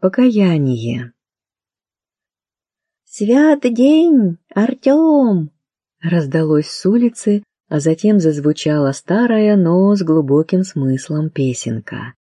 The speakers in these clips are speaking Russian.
Покаяние. «Свят день, Артем!» раздалось с улицы, а затем зазвучала старая, но с глубоким смыслом песенка.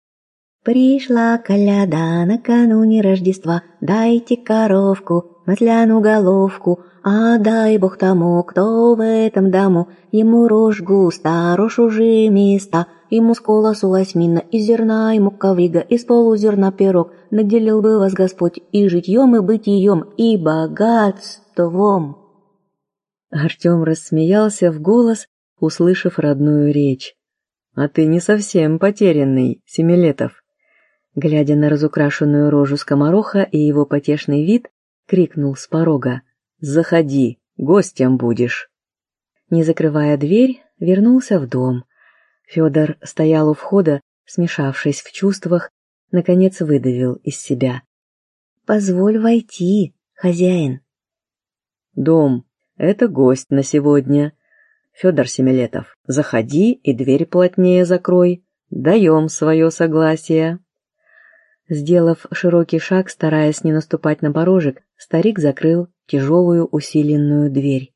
Пришла коляда накануне Рождества, дайте коровку, масляную головку, а дай Бог тому, кто в этом дому, ему рожь густа, рожь уже места, ему с колосу осьмина, из зерна ему коврига, из полузерна пирог, наделил бы вас Господь и житьем, и бытием, и богатством. Артем рассмеялся в голос, услышав родную речь. «А ты не совсем потерянный, Семилетов!» Глядя на разукрашенную рожу скомороха и его потешный вид, крикнул с порога. «Заходи, гостем будешь!» Не закрывая дверь, вернулся в дом. Федор стоял у входа, смешавшись в чувствах, наконец выдавил из себя. «Позволь войти, хозяин». «Дом, это гость на сегодня. Федор Семилетов, заходи и дверь плотнее закрой. Даем свое согласие». Сделав широкий шаг, стараясь не наступать на порожек, старик закрыл тяжелую усиленную дверь.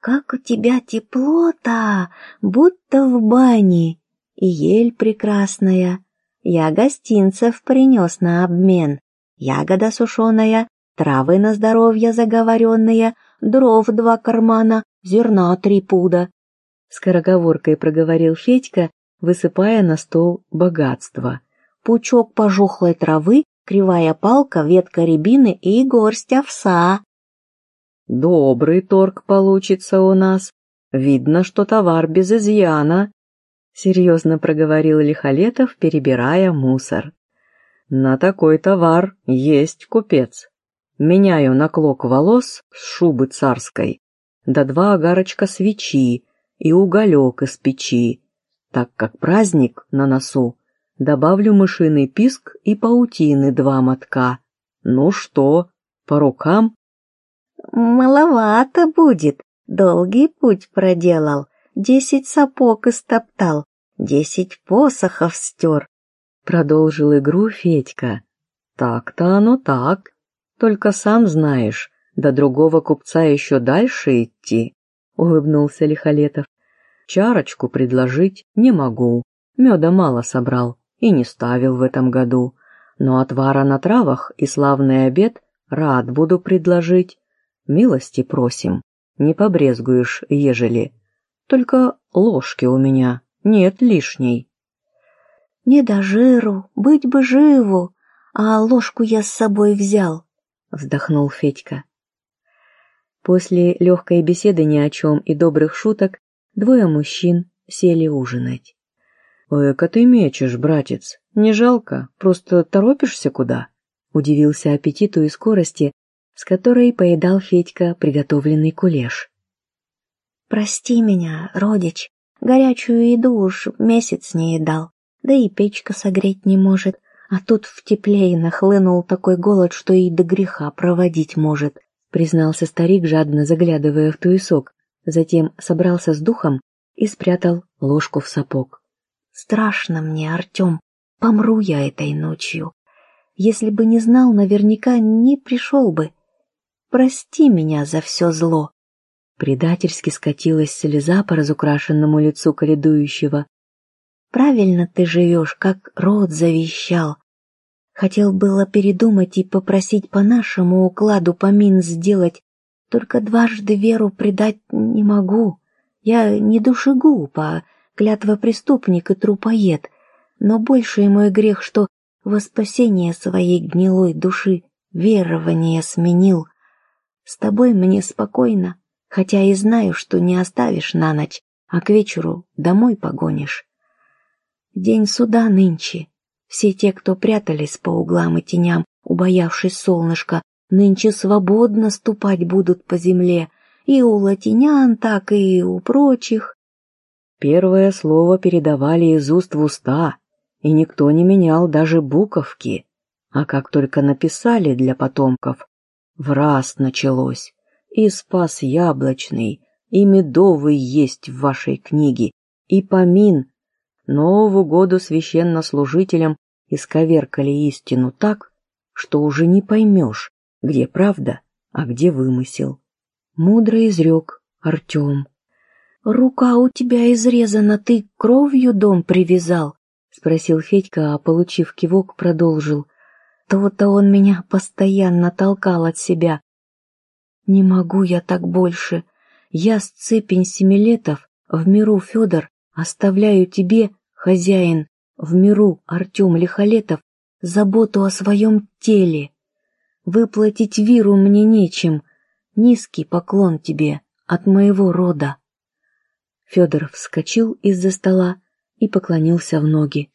«Как у тебя тепло-то, будто в бане, и ель прекрасная. Я гостинцев принес на обмен, ягода сушеная, травы на здоровье заговоренные, дров два кармана, зерна три пуда». Скороговоркой проговорил Федька, высыпая на стол богатство пучок пожухлой травы, кривая палка, ветка рябины и горсть овса. Добрый торг получится у нас. Видно, что товар без изъяна, серьезно проговорил Лихолетов, перебирая мусор. На такой товар есть купец. Меняю на клок волос с шубы царской, да два огарочка свечи и уголек из печи, так как праздник на носу. Добавлю мышиный писк и паутины два мотка. Ну что, по рукам? Маловато будет. Долгий путь проделал. Десять сапог истоптал. Десять посохов стер. Продолжил игру Федька. Так-то оно так. Только сам знаешь, до другого купца еще дальше идти. Улыбнулся Лихолетов. Чарочку предложить не могу. Меда мало собрал и не ставил в этом году, но отвара на травах и славный обед рад буду предложить. Милости просим, не побрезгуешь, ежели. Только ложки у меня нет лишней. Не до жиру, быть бы живу, а ложку я с собой взял, вздохнул Федька. После легкой беседы ни о чем и добрых шуток двое мужчин сели ужинать. «Эка ты мечешь, братец. Не жалко, просто торопишься куда?» Удивился аппетиту и скорости, с которой поедал Федька приготовленный кулеш. «Прости меня, родич, горячую еду уж месяц не едал, да и печка согреть не может, а тут в тепле нахлынул такой голод, что и до греха проводить может», признался старик, жадно заглядывая в туесок, затем собрался с духом и спрятал ложку в сапог. Страшно мне, Артем, помру я этой ночью. Если бы не знал, наверняка не пришел бы. Прости меня за все зло. Предательски скатилась слеза по разукрашенному лицу коледующего. Правильно ты живешь, как род завещал. Хотел было передумать и попросить по нашему укладу помин сделать, только дважды веру предать не могу. Я не душегуб, а клятва преступник и трупоед, но больший мой грех, что во спасение своей гнилой души верование сменил. С тобой мне спокойно, хотя и знаю, что не оставишь на ночь, а к вечеру домой погонишь. День суда нынче. Все те, кто прятались по углам и теням, убоявшись солнышка, нынче свободно ступать будут по земле, и у латинян, так и у прочих. Первое слово передавали из уст в уста, и никто не менял даже буковки. А как только написали для потомков, в раз началось. И спас яблочный, и медовый есть в вашей книге, и помин. Нову году священнослужителям исковеркали истину так, что уже не поймешь, где правда, а где вымысел. Мудро изрек Артем. «Рука у тебя изрезана, ты кровью дом привязал?» — спросил Федька, а, получив кивок, продолжил. «То-то он меня постоянно толкал от себя. Не могу я так больше. Я с цепень семилетов в миру Федор оставляю тебе, хозяин, в миру Артем Лихолетов, заботу о своем теле. Выплатить виру мне нечем. Низкий поклон тебе от моего рода. Федор вскочил из-за стола и поклонился в ноги.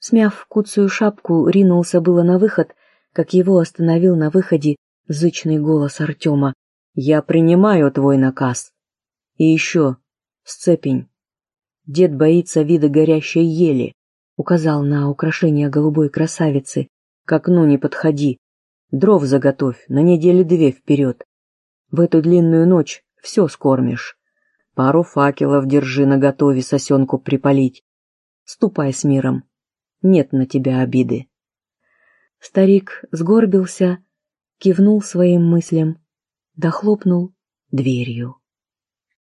Смяв куцую шапку, ринулся было на выход, как его остановил на выходе зычный голос Артема. «Я принимаю твой наказ. И еще, сцепень. Дед боится вида горящей ели», — указал на украшение голубой красавицы. «К окну не подходи. Дров заготовь на недели две вперед. В эту длинную ночь все скормишь. Пару факелов держи наготове сосенку припалить. Ступай с миром. Нет на тебя обиды. Старик сгорбился, кивнул своим мыслям, дохлопнул дверью.